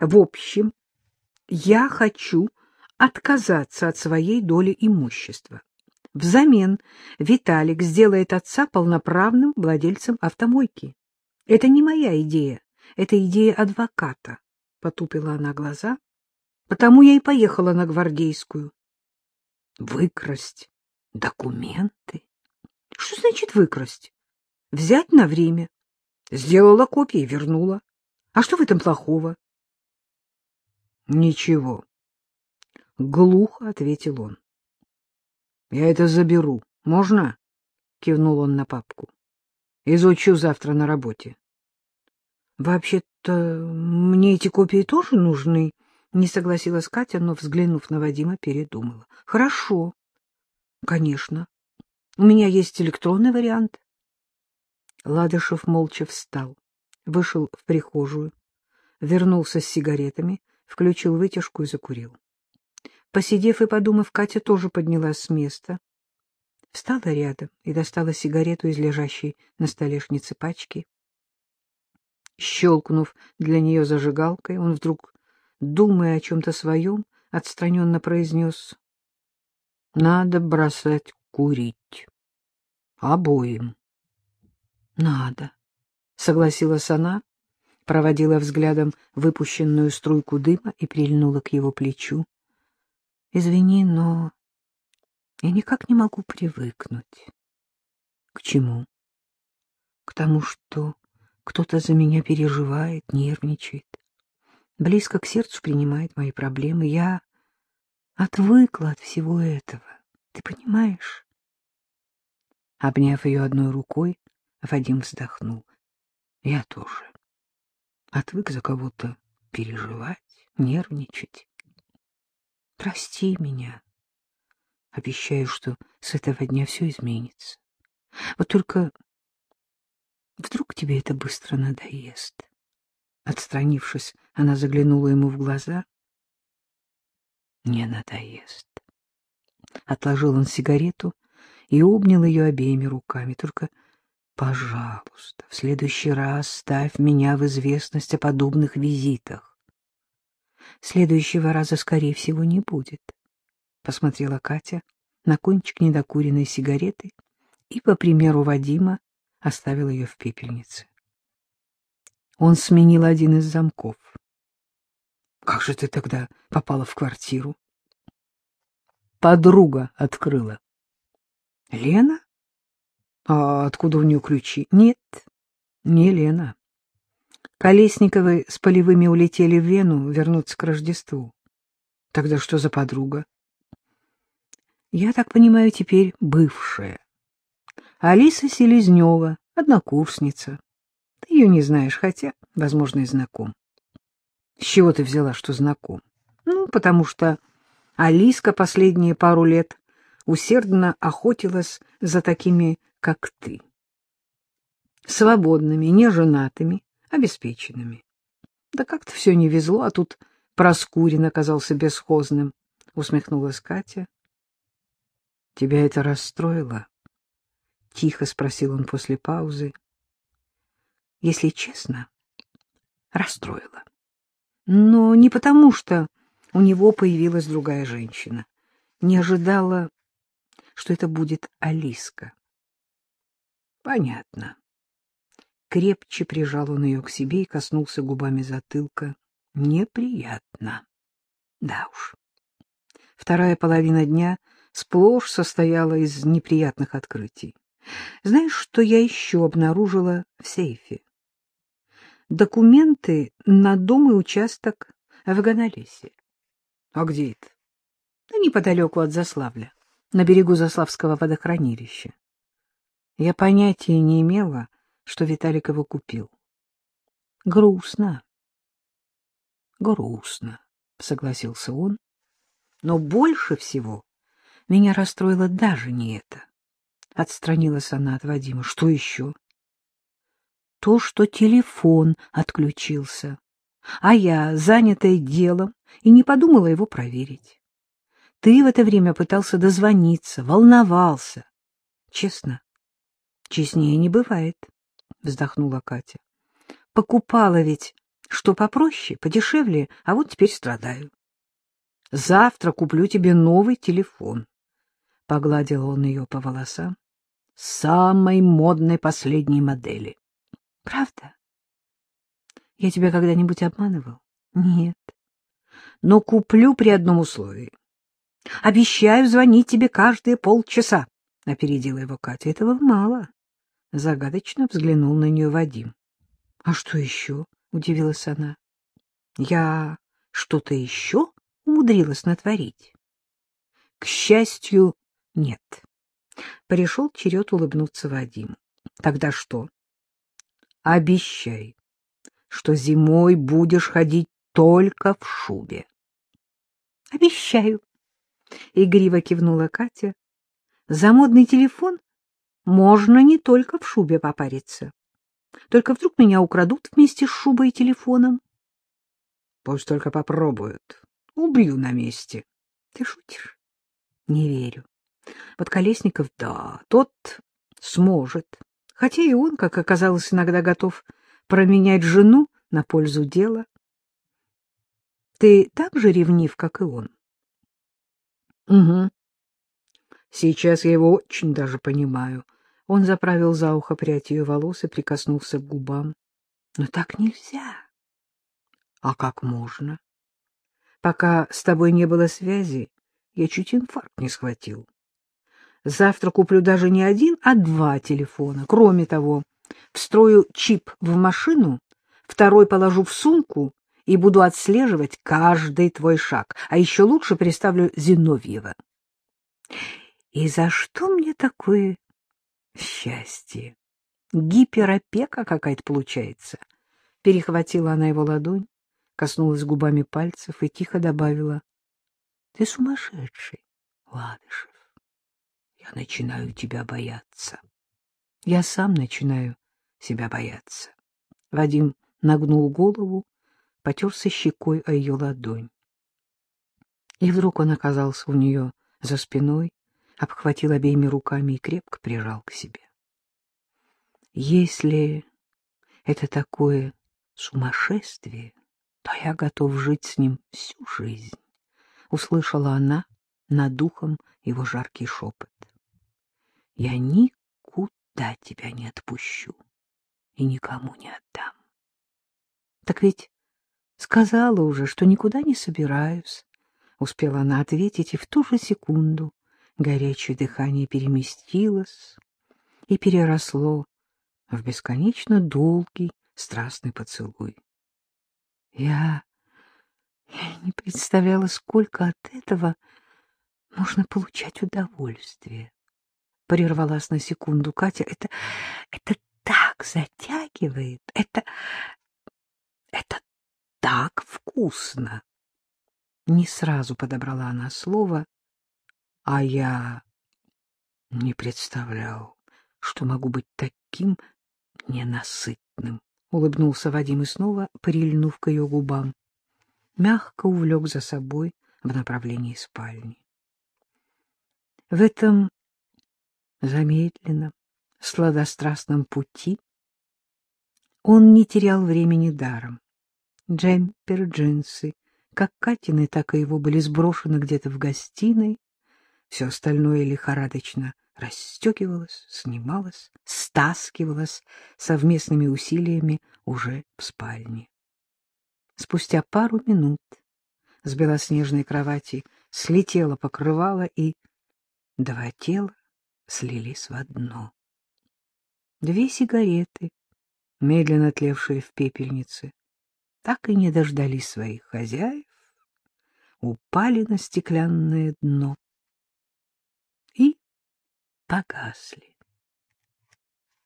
В общем, я хочу отказаться от своей доли имущества. Взамен Виталик сделает отца полноправным владельцем автомойки. Это не моя идея, это идея адвоката, — потупила она глаза. Потому я и поехала на Гвардейскую. Выкрасть документы? Что значит выкрасть? Взять на время. Сделала копии вернула. А что в этом плохого? Ничего. Глухо ответил он. Я это заберу. Можно? Кивнул он на папку. Изучу завтра на работе. Вообще-то мне эти копии тоже нужны, не согласилась Катя, но, взглянув на Вадима, передумала. — Хорошо. — Конечно. У меня есть электронный вариант. Ладышев молча встал, вышел в прихожую, вернулся с сигаретами, включил вытяжку и закурил. Посидев и подумав, Катя тоже поднялась с места, встала рядом и достала сигарету из лежащей на столешнице пачки. Щелкнув для нее зажигалкой, он вдруг думая о чем-то своем, отстраненно произнес. — Надо бросать курить. Обоим. — Надо, — согласилась она, проводила взглядом выпущенную струйку дыма и прильнула к его плечу. — Извини, но я никак не могу привыкнуть. — К чему? — К тому, что кто-то за меня переживает, нервничает близко к сердцу принимает мои проблемы. Я отвыкла от всего этого. Ты понимаешь? Обняв ее одной рукой, Вадим вздохнул. Я тоже. Отвык за кого-то переживать, нервничать. Прости меня. Обещаю, что с этого дня все изменится. Вот только вдруг тебе это быстро надоест. Отстранившись, она заглянула ему в глаза. «Не надоест». Отложил он сигарету и обнял ее обеими руками. «Только, пожалуйста, в следующий раз ставь меня в известность о подобных визитах». «Следующего раза, скорее всего, не будет», — посмотрела Катя на кончик недокуренной сигареты и, по примеру Вадима, оставила ее в пепельнице. Он сменил один из замков. — Как же ты тогда попала в квартиру? Подруга открыла. — Лена? А откуда у нее ключи? Нет, не Лена. Колесниковы с полевыми улетели в Вену вернуться к Рождеству. Тогда что за подруга? Я так понимаю, теперь бывшая. Алиса Селезнева, однокурсница. Ты ее не знаешь, хотя, возможно, и знаком. С чего ты взяла, что знаком? Ну, потому что Алиска последние пару лет усердно охотилась за такими, как ты. Свободными, неженатыми, обеспеченными. Да как-то все не везло, а тут Проскурин оказался бесхозным, — усмехнулась Катя. — Тебя это расстроило? — тихо спросил он после паузы если честно, расстроила. Но не потому, что у него появилась другая женщина. Не ожидала, что это будет Алиска. Понятно. Крепче прижал он ее к себе и коснулся губами затылка. Неприятно. Да уж. Вторая половина дня сплошь состояла из неприятных открытий. Знаешь, что я еще обнаружила в сейфе? документы на дом и участок в Ганалесе. — А где это? Ну, — Неподалеку от Заславля, на берегу Заславского водохранилища. Я понятия не имела, что Виталик его купил. — Грустно. — Грустно, — согласился он. Но больше всего меня расстроило даже не это. Отстранилась она от Вадима. — Что еще? то, что телефон отключился, а я, занятая делом, и не подумала его проверить. Ты в это время пытался дозвониться, волновался. Честно, честнее не бывает, — вздохнула Катя. Покупала ведь что попроще, подешевле, а вот теперь страдаю. Завтра куплю тебе новый телефон. Погладил он ее по волосам. Самой модной последней модели. Правда? Я тебя когда-нибудь обманывал? Нет. Но куплю при одном условии. Обещаю звонить тебе каждые полчаса, — опередила его Катя. Этого мало. Загадочно взглянул на нее Вадим. — А что еще? — удивилась она. — Я что-то еще умудрилась натворить? — К счастью, нет. Пришел черед улыбнуться Вадиму. — Тогда что? — Обещай, что зимой будешь ходить только в шубе. — Обещаю, — игриво кивнула Катя. — За модный телефон можно не только в шубе попариться. Только вдруг меня украдут вместе с шубой и телефоном. Пусть только попробуют. Убью на месте. Ты шутишь? Не верю. Подколесников, да, тот сможет. Хотя и он, как оказалось, иногда готов променять жену на пользу дела. Ты так же ревнив, как и он? Угу. Сейчас я его очень даже понимаю. Он заправил за ухо прядь ее волос и прикоснулся к губам. Но так нельзя. А как можно? Пока с тобой не было связи, я чуть инфаркт не схватил. Завтра куплю даже не один, а два телефона. Кроме того, встрою чип в машину, второй положу в сумку и буду отслеживать каждый твой шаг. А еще лучше представлю Зиновьева. И за что мне такое счастье? Гиперопека какая-то получается. Перехватила она его ладонь, коснулась губами пальцев и тихо добавила. — Ты сумасшедший, Ладышев. Я начинаю тебя бояться. Я сам начинаю себя бояться. Вадим нагнул голову, потерся щекой о ее ладонь. И вдруг он оказался у нее за спиной, обхватил обеими руками и крепко прижал к себе. Если это такое сумасшествие, то я готов жить с ним всю жизнь, — услышала она над духом его жаркий шепот. Я никуда тебя не отпущу и никому не отдам. Так ведь сказала уже, что никуда не собираюсь, — успела она ответить, и в ту же секунду горячее дыхание переместилось и переросло в бесконечно долгий страстный поцелуй. Я... я не представляла, сколько от этого можно получать удовольствие. Прервалась на секунду Катя. Это... это так затягивает, это... это так вкусно. Не сразу подобрала она слово, а я не представлял, что могу быть таким ненасытным. Улыбнулся Вадим и снова, прильнув к ее губам, мягко увлек за собой в направлении спальни. В этом замедленном, сладострастном пути он не терял времени даром. Джемпер, джинсы, как Катины, так и его были сброшены где-то в гостиной, все остальное лихорадочно расстегивалось, снималось, стаскивалось совместными усилиями уже в спальне. Спустя пару минут с белоснежной кровати слетело покрывало, и два тела слились в одно. Две сигареты, медленно тлевшие в пепельнице, так и не дождались своих хозяев, упали на стеклянное дно погасли.